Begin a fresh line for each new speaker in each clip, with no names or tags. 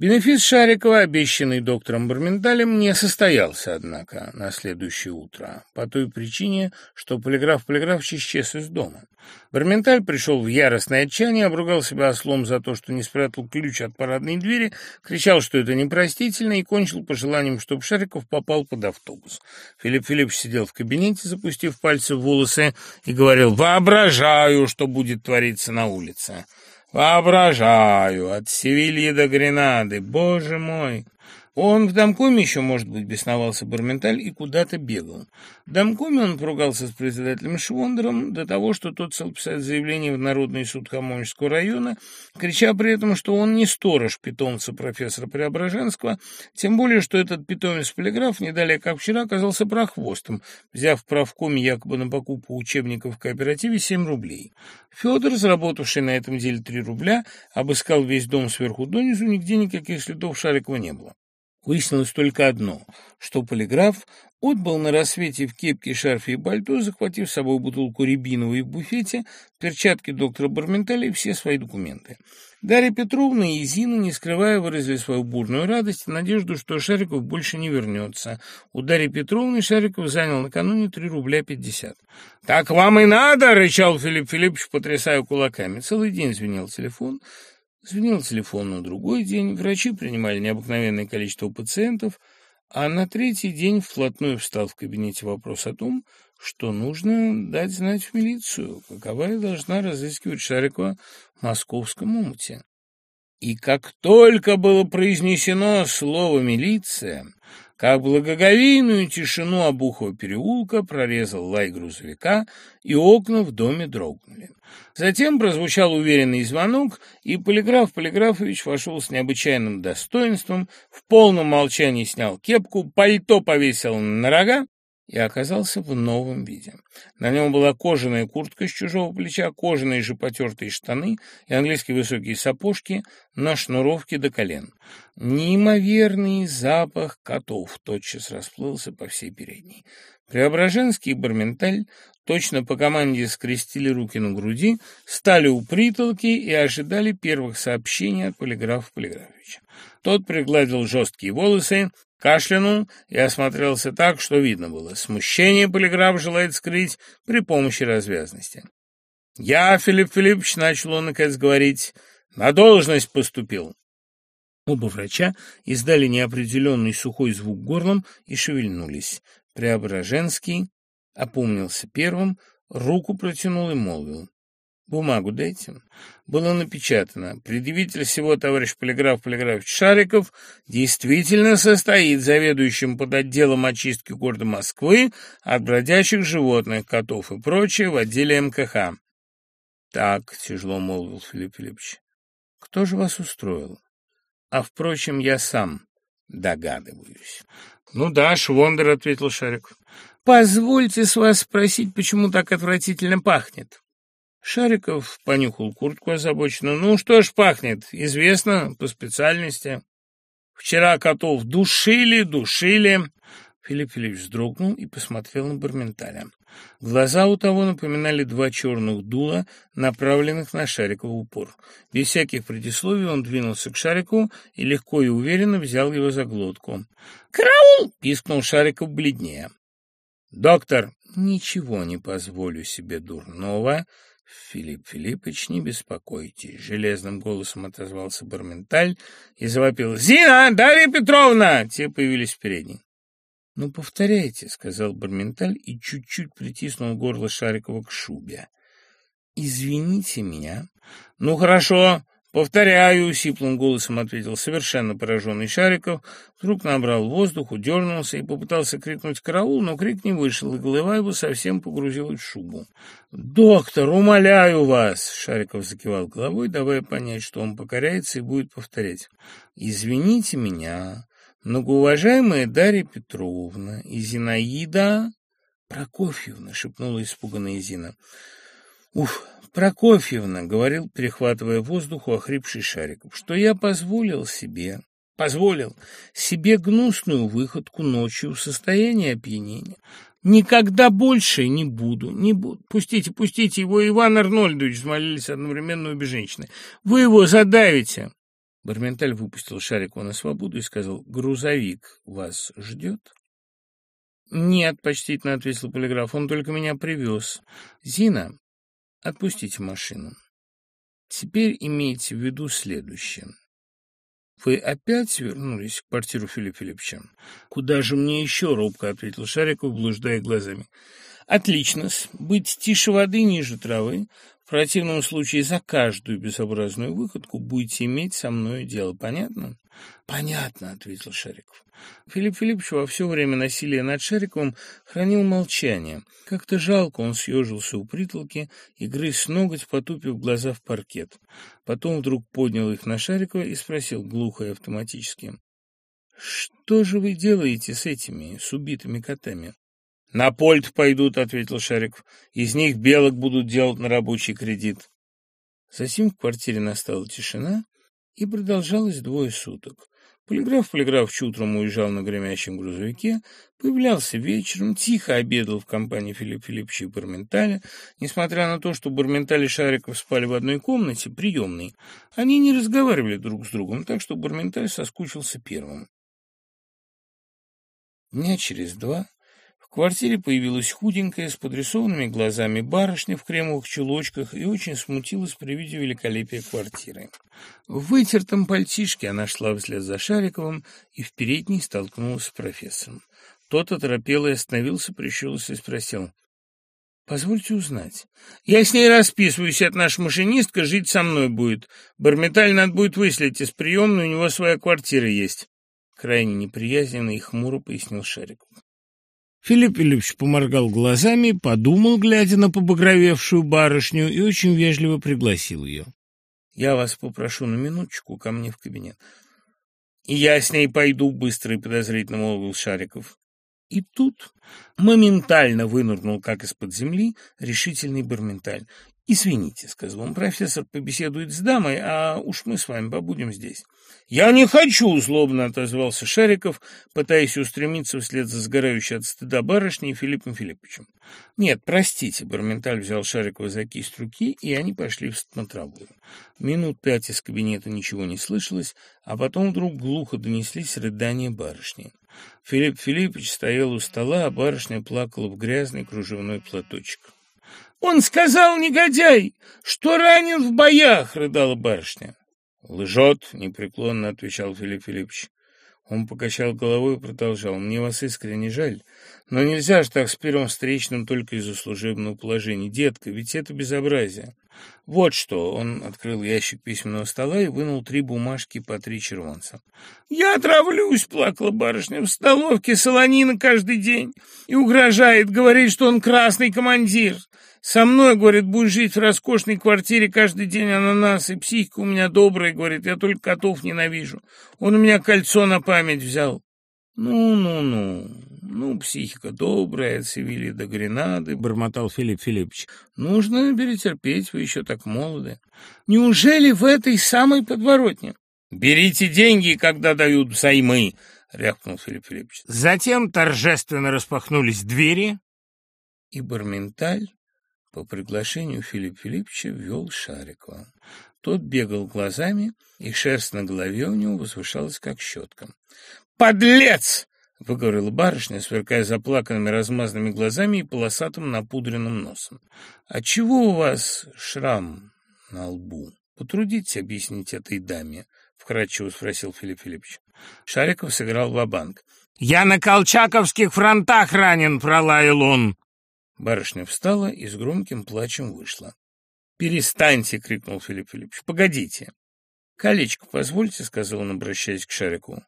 Бенефис Шарикова, обещанный доктором Барменталем, не состоялся, однако, на следующее утро, по той причине, что полиграф Полиграфович исчез из дома. Барменталь пришел в яростное отчаяние, обругал себя ослом за то, что не спрятал ключ от парадной двери, кричал, что это непростительно, и кончил пожеланием, чтобы Шариков попал под автобус. Филипп Филиппович сидел в кабинете, запустив пальцы в волосы, и говорил Воображаю, от Севильи до Гренады, боже мой! Он в домкоме еще, может быть, бесновался Барменталь и куда-то бегал. В домкоме он поругался с председателем Швондером до того, что тот стал писать заявление в Народный суд Хамонежского района, крича при этом, что он не сторож питомца профессора Преображенского, тем более, что этот питомец-полиграф не как вчера оказался прохвостом, взяв в правкоме якобы на покупку учебников в кооперативе 7 рублей. Федор, заработавший на этом деле 3 рубля, обыскал весь дом сверху донизу, нигде никаких следов Шарикова не было. Выяснилось только одно, что полиграф отбыл на рассвете в кепке, шарфе и пальто, захватив с собой бутылку рябиновой в буфете, перчатки доктора Барменталя и все свои документы. Дарья Петровна и Зина, не скрывая, выразили свою бурную радость и надежду, что Шариков больше не вернется. У Дарьи Петровны Шариков занял накануне 3 рубля 50. «Так вам и надо!» — рычал Филипп Филиппович, потрясая кулаками. Целый день звенел телефон — Сменил телефон на другой день, врачи принимали необыкновенное количество пациентов, а на третий день вплотную встал в кабинете вопрос о том, что нужно дать знать в милицию, каковая должна разыскивать Шарикова в московском умуте. И как только было произнесено слово «милиция», как благоговейную тишину Обухова переулка прорезал лай грузовика, и окна в доме дрогнули. Затем прозвучал уверенный звонок, и полиграф Полиграфович вошел с необычайным достоинством, в полном молчании снял кепку, пальто повесил на рога и оказался в новом виде. На нем была кожаная куртка с чужого плеча, кожаные же потертые штаны и английские высокие сапожки на шнуровке до колен. Неимоверный запах котов тотчас расплылся по всей передней. Преображенский и Барменталь точно по команде скрестили руки на груди, стали у притолки и ожидали первых сообщений от полиграфа Полиграфовича. Тот пригладил жесткие волосы, Кашлянул и осмотрелся так, что видно было. Смущение полиграф желает скрыть при помощи развязности. «Я, Филипп Филиппович, — начал он наконец говорить, — на должность поступил». Оба врача издали неопределенный сухой звук горлом и шевельнулись. Преображенский опомнился первым, руку протянул и молвил. Бумагу дайте. Было напечатано. Предъявитель всего товарищ полиграф Полиграфович Шариков действительно состоит заведующим под отделом очистки города Москвы от бродячих животных, котов и прочее в отделе МКХ. Так, тяжело молвил Филипп Филиппович. Кто же вас устроил? А, впрочем, я сам догадываюсь. Ну да, Швондер, ответил Шариков. Шариков понюхал куртку озабоченно. «Ну что ж пахнет? Известно, по специальности. Вчера котов душили, душили». Филипп Ильич вздрогнул и посмотрел на Барменталя. Глаза у того напоминали два черных дула, направленных на Шарикова упор. Без всяких предисловий он двинулся к Шарику и легко и уверенно взял его за глотку. «Караул!» — пискнул Шариков бледнее. «Доктор, ничего не позволю себе дурного, «Филипп Филиппович, не беспокойтесь», — железным голосом отозвался Барменталь и завопил. «Зина! Дарья Петровна!» Те появились в передней. «Ну, повторяйте», — сказал Барменталь и чуть-чуть притиснул горло Шарикова к шубе. «Извините меня». «Ну, хорошо. «Повторяю», — сиплым голосом ответил совершенно пораженный Шариков, вдруг набрал воздух, удернулся и попытался крикнуть «караул», но крик не вышел, и голова его совсем погрузилась в шубу. «Доктор, умоляю вас!» — Шариков закивал головой, давая понять, что Прокофьевна, — говорил, перехватывая воздух у охрипший Шариков, — что я позволил себе, позволил себе гнусную выходку ночью в состоянии опьянения. Никогда больше не буду, не буду. Пустите, пустите его, Иван Арнольдович, — взмолились одновременно обе женщины. Вы его задавите. Барменталь выпустил Шарикова на свободу и сказал, — Грузовик вас ждет? «Нет», — почтительно ответил полиграф, — «он только меня привез». «Зина, отпустите машину. Теперь имейте в виду следующее. «Вы опять вернулись к квартиру Филиппа Филипповича?» «Куда же мне еще?» — робко ответил Шариков, блуждая глазами. «Отлично. Быть тише воды, ниже травы противном случае за каждую безобразную выходку будете иметь со мной дело. Понятно? — Понятно, — ответил Шариков. Филипп Филиппович во все время насилия над Шариковым хранил молчание. Как-то жалко он съежился у притолки и грыз ноготь, потупив глаза в паркет. Потом вдруг поднял их на Шарикова и спросил глухо и автоматически. — Что же вы делаете с этими, с убитыми котами? «На польт пойдут», — ответил Шариков. «Из них белок будут делать на рабочий кредит». Затем в квартире настала тишина, и продолжалось двое суток. Полиграф Полиграфович утром уезжал на гремящем грузовике, появлялся вечером, тихо обедал в компании Филиппа Филипповича и Барменталя. Несмотря на то, что Барменталь и Шариков спали в одной комнате, приемной, они не разговаривали друг с другом, так что Барменталь соскучился первым. Дня через два в квартире появилась худенькая, с подрисованными глазами барышня в кремовых чулочках и очень смутилась при виде великолепия квартиры. В вытертом пальтишке она шла вслед за Шариковым и в передней столкнулась с профессором. Тот оторопел и остановился, прищурился и спросил. «Позвольте узнать. Я с ней расписываюсь, это наша машинистка жить со мной будет. Барметаль надо будет выслать из приемной, у него своя квартира есть». Крайне неприязненно и хмуро пояснил Шариков. Филипп Филиппович поморгал глазами, подумал, глядя на побагровевшую барышню, и очень вежливо пригласил ее. «Я вас попрошу на минуточку ко мне в кабинет». «И я с ней пойду», — быстро и подозрительно молвил Шариков. И Извините, — сказал он, — профессор побеседует с дамой, а уж мы с вами побудем здесь. — Я не хочу, — злобно отозвался Шариков, пытаясь устремиться вслед за сгорающей от стыда барышней Филиппом Филипповичем. — Нет, простите, — Барменталь взял Шарикова за кисть руки, и они пошли в смотровую. Минут пять из кабинета ничего не слышалось, а потом вдруг глухо донеслись рыдания барышни. Филипп Филиппович стоял у стола, а барышня плакала в грязный кружевной платочек. «Он сказал, негодяй, что ранен в боях!» — рыдала барышня. «Лжет!» — непреклонно отвечал Филипп Филиппович. Он покачал головой и продолжал. «Мне вас искренне жаль, но нельзя же так с первым встречным только из-за служебного положения. Детка, ведь это безобразие!» «Вот что!» — он открыл ящик письменного стола и вынул три бумажки по три червонца. «Я отравлюсь!» — плакала барышня. «В столовке солонина каждый день и угрожает, говорит, что он красный командир!» Со мной, говорит, будешь жить в роскошной квартире каждый день ананас, и психика у меня добрая, говорит, я только котов ненавижу. Он у меня кольцо на память взял. Ну-ну-ну, ну, психика добрая, цивили до Гренады, — бормотал Филипп Филиппович. Нужно перетерпеть, вы еще так молоды. Неужели в этой самой подворотне? Берите деньги, когда дают взаймы, — рявкнул Филипп Филиппович. Затем торжественно распахнулись двери, и Барменталь по приглашению Филиппа Филипповича вел Шарикова. Тот бегал глазами, и шерсть на голове у него возвышалась, как щетка. «Подлец!» — выговорила барышня, сверкая заплаканными размазанными глазами и полосатым напудренным носом. «Отчего у вас шрам на лбу? Потрудитесь объяснить этой даме», — вкратчиво спросил Филипп Филиппович. Шариков сыграл ва-банк. «Я на колчаковских фронтах ранен!» — пролаял он. Барышня встала и с громким плачем вышла. «Перестаньте!» — крикнул Филипп Филиппович. «Погодите!» «Колечко позвольте», — сказал он, обращаясь к Шарику.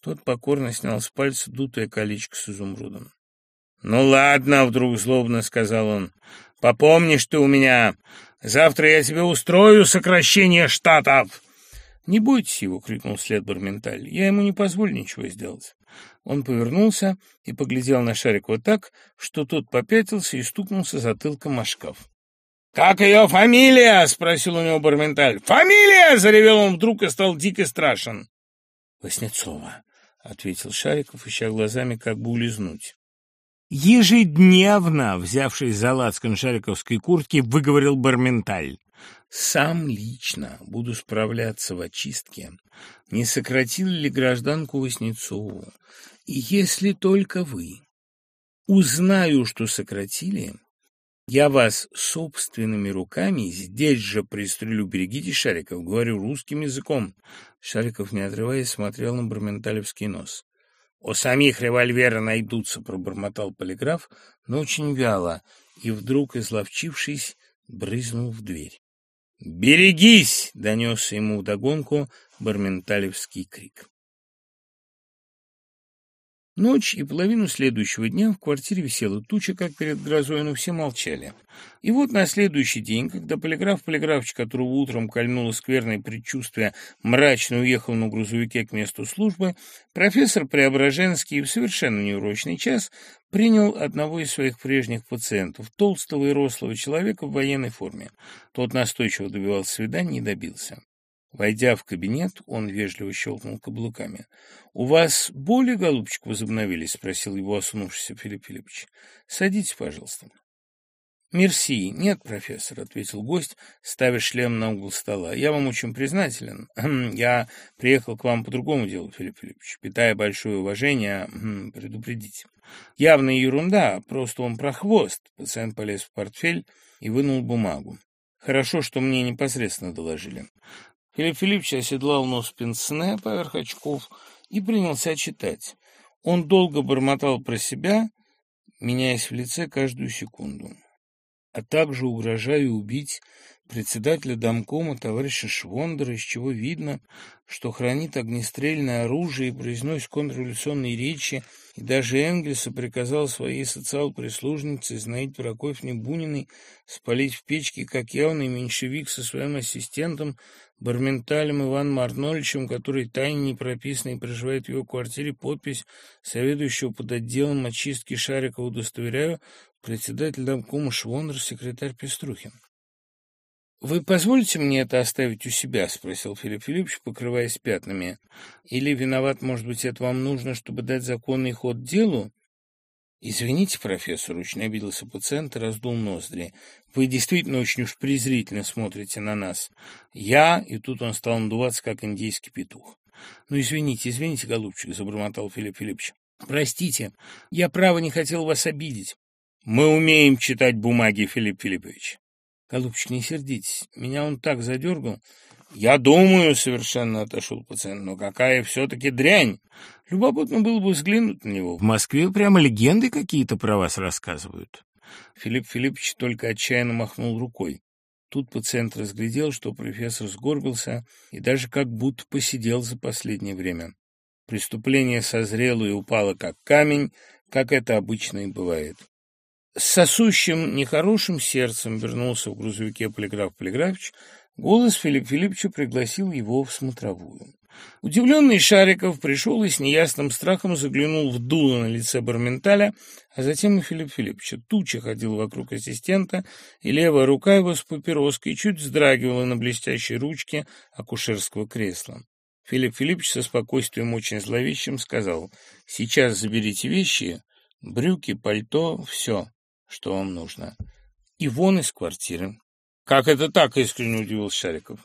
Тот покорно снял с пальца дутое колечко с изумрудом. «Ну ладно», — вдруг злобно сказал он, — «попомнишь ты у меня. Завтра я тебе устрою сокращение штатов». «Не бойтесь его», — крикнул след Барменталь, — «я ему не позволю ничего сделать». Он повернулся и поглядел на шарик вот так, что тот попятился и стукнулся затылком о шкаф. «Как ее фамилия?» — спросил у него барменталь. «Фамилия!» — заревел он вдруг и стал дико страшен. «Васнецова», — ответил Шариков, ища глазами, как бы улизнуть. Ежедневно, взявшись за лацкан шариковской куртки, выговорил барменталь. «Сам лично буду справляться в очистке. Не сократили ли гражданку Васнецову? если только вы. Узнаю, что сократили, я вас собственными руками здесь же пристрелю. Берегите Шариков, говорю русским языком. Шариков, не отрываясь, смотрел на барменталевский нос. «У самих револьвера найдутся», — пробормотал полиграф, но очень вяло, и вдруг, изловчившись, брызнул в дверь. «Берегись!» — донесся ему вдогонку барменталевский крик. Ночь и половину следующего дня в квартире висела туча, как перед грозой, но все молчали. И вот на следующий день, когда полиграф полиграфчик, которого утром кольнуло скверное предчувствие, мрачно уехал на грузовике к месту службы, профессор Преображенский в совершенно неурочный час принял одного из своих прежних пациентов, толстого и рослого человека в военной форме. Тот настойчиво добивался свидания и добился. Войдя в кабинет, он вежливо щелкнул каблуками. — У вас боли, голубчик, возобновились? — спросил его осунувшийся Филипп Филиппович. — Садитесь, пожалуйста. — Мерси. Нет, профессор, — ответил гость, ставя шлем на угол стола. — Я вам очень признателен. Хм, я приехал к вам по другому делу, Филипп Филиппович, питая большое уважение, хм, предупредить. Явная ерунда, просто он прохвост. Пациент полез в портфель и вынул бумагу. Хорошо, что мне непосредственно доложили. Филипп Филиппович оседлал нос пенсне поверх очков и принялся читать. Он долго бормотал про себя, меняясь в лице каждую секунду. А также угрожая убить Председателя домкома, товарища Швондера, из чего видно, что хранит огнестрельное оружие и произносит контрреволюционные речи, и даже Энгельса приказал своей социал-прислужнице Зинаиде Прокофьевне Буниной спалить в печке, как явный меньшевик со своим ассистентом, барменталем Иваном Арнольдовичем, который тайне непрописанный проживает в его квартире, подпись советующего под отделом очистки Шарикова удостоверяю, председатель домкома Швондер, секретарь Пеструхин. «Вы позволите мне это оставить у себя?» — спросил Филипп Филиппович, покрываясь пятнами. «Или, виноват, может быть, это вам нужно, чтобы дать законный ход делу?» «Извините, профессор», — очень обиделся пациент и раздул ноздри. «Вы действительно очень уж презрительно смотрите на нас. Я...» — и тут он стал надуваться, как индейский петух. «Ну, извините, извините, голубчик», — забормотал Филипп Филиппович. «Простите, я, право, Голубчик, не сердитесь. Меня он так задергал. Я думаю совершенно, отошел пациент, но какая все-таки дрянь. Любопытно было бы взглянуть на него. В Москве прямо легенды какие-то про вас рассказывают. Филипп Филиппович только отчаянно махнул рукой. Тут пациент разглядел, что профессор сгорбился и даже как будто посидел за последнее время. Преступление созрело и упало как камень, как это обычно и бывает. С сосущим, нехорошим сердцем вернулся в грузовике полиграф Полиграфович. Голос Филипп Филипповича пригласил его в смотровую. Удивленный Шариков пришел и с неясным страхом заглянул в дуло на лице Барменталя, а затем и Филипп Филипповича. Туча ходила вокруг ассистента, и левая рука его с папироской чуть вздрагивала на блестящей ручке акушерского кресла. Филипп Филиппович со спокойствием очень зловещим сказал, «Сейчас заберите вещи, брюки, пальто, все что вам нужно. И вон из квартиры. Как это так, искренне удивился Шариков.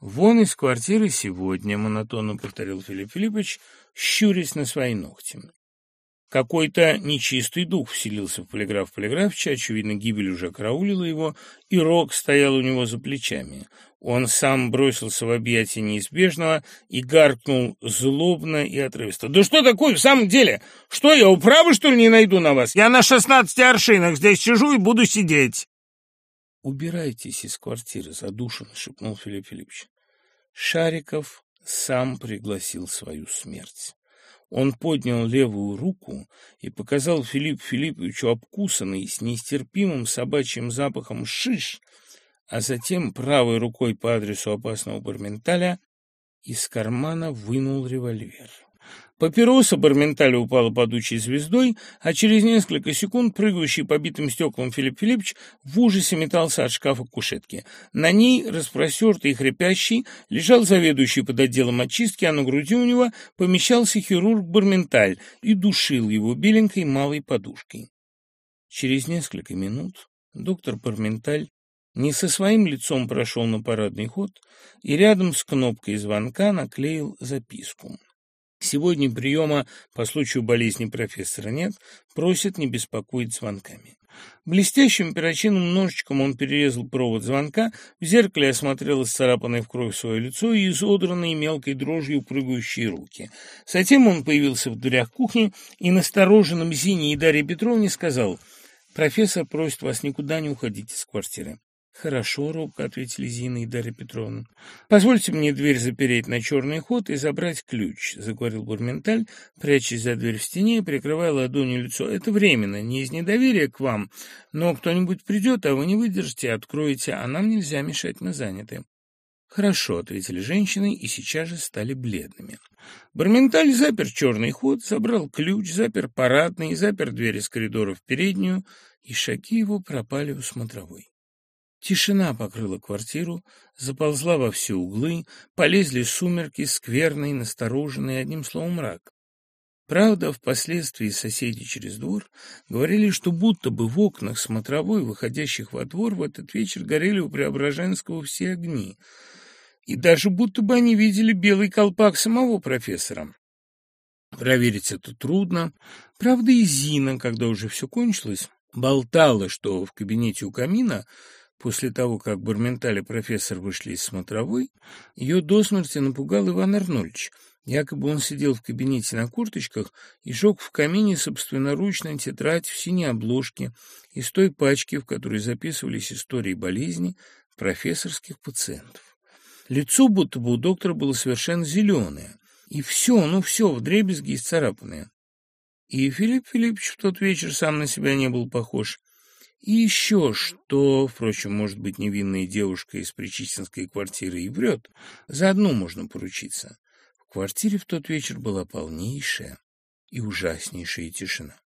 Вон из квартиры сегодня, монотонно повторил Филипп Филиппович, щурясь на свои ногти. Какой-то нечистый дух вселился в полиграф полиграфча, очевидно, гибель уже караулила его, и рог стоял у него за плечами. Он сам бросился в объятия неизбежного и гаркнул злобно и отрывисто. «Да что такое в самом деле? Что, я управы, что ли, не найду на вас? Я на шестнадцати аршинах здесь сижу и буду сидеть!» «Убирайтесь из квартиры», — задушенно шепнул Филипп Филиппович. Шариков сам пригласил свою смерть. Он поднял левую руку и показал Филипп Филипповичу обкусанный с нестерпимым собачьим запахом шиш, а затем правой рукой по адресу опасного барменталя из кармана вынул револьвер. Папироса Барменталя упала падучей звездой, а через несколько секунд прыгающий по битым стеклам Филипп Филиппович в ужасе метался от шкафа к кушетке. На ней, распростертый и хрипящий, лежал заведующий под отделом очистки, а на груди у него помещался хирург Барменталь и душил его беленькой малой подушкой. Через несколько минут доктор Барменталь не со своим лицом прошел на парадный ход и рядом с кнопкой звонка наклеил записку. Сегодня приема по случаю болезни профессора нет, просит не беспокоить звонками. Блестящим перочинным ножичком он перерезал провод звонка, в зеркале осмотрел исцарапанное в кровь свое лицо и изодранные мелкой дрожью прыгающие руки. Затем он появился в дверях кухни и настороженным Зине и Дарье Петровне сказал «Профессор просит вас никуда не уходить из квартиры». «Хорошо», — робко ответили Зина и Дарья Петровна. «Позвольте мне дверь запереть на черный ход и забрать ключ», — заговорил Бурменталь, прячась за дверь в стене и прикрывая ладонью лицо. «Это временно, не из недоверия к вам, но кто-нибудь придет, а вы не выдержите, откроете, а нам нельзя мешать, мы заняты». «Хорошо», — ответили женщины и сейчас же стали бледными. Барменталь запер черный ход, собрал ключ, запер парадный, запер дверь из коридора в переднюю, и шаги его пропали у смотровой. Тишина покрыла квартиру, заползла во все углы, полезли сумерки, скверные, настороженные одним словом, мрак. Правда, впоследствии соседи через двор говорили, что будто бы в окнах смотровой, выходящих во двор, в этот вечер горели у Преображенского все огни, и даже будто бы они видели белый колпак самого профессора. Проверить это трудно. Правда, и Зина, когда уже все кончилось, болтала, что в кабинете у камина После того, как Барменталь и профессор вышли из смотровой, ее до смерти напугал Иван Арнольдович. Якобы он сидел в кабинете на курточках и жег в камине собственноручно тетрадь в синей обложке из той пачки, в которой записывались истории болезни профессорских пациентов. Лицо будто бы у доктора было совершенно зеленое. И все, ну все, вдребезги исцарапанное. И Филипп Филиппович в тот вечер сам на себя И еще что, впрочем, может быть, невинная девушка из Причистинской квартиры и врет, за одну можно поручиться. В квартире в тот вечер была полнейшая и ужаснейшая тишина.